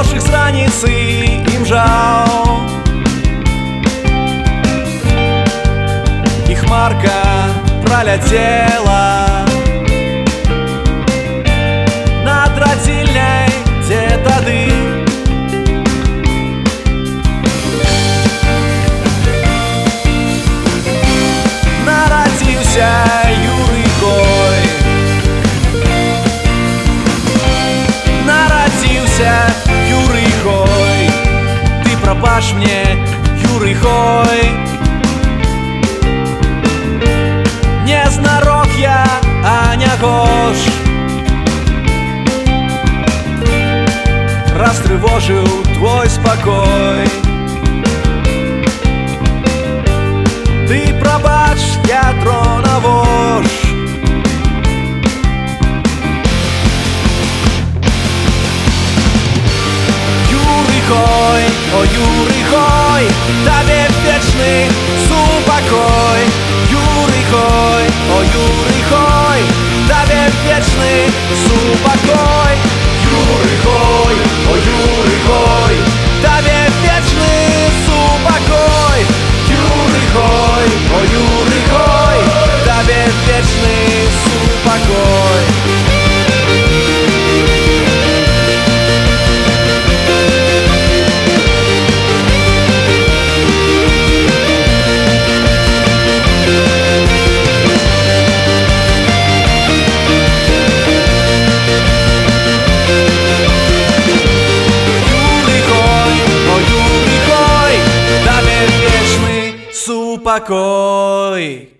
перехожих з раніці їм жал. І хмарка пролетела на родильной где-то дым Народился Паш мне Юрий Хой Не знарок я, а не гош Растревожил твой спокой Ты пробач, я трогаю покой, о Юрий Хой, Тебе вдячний супокой, Юрий о Юрий Хой, Тебе вдячний супокой, Юрий о Юрий Хой, Тебе вдячний супокой, Юрий о Юрий Хой, Тебе вдячний супокой. pakoj.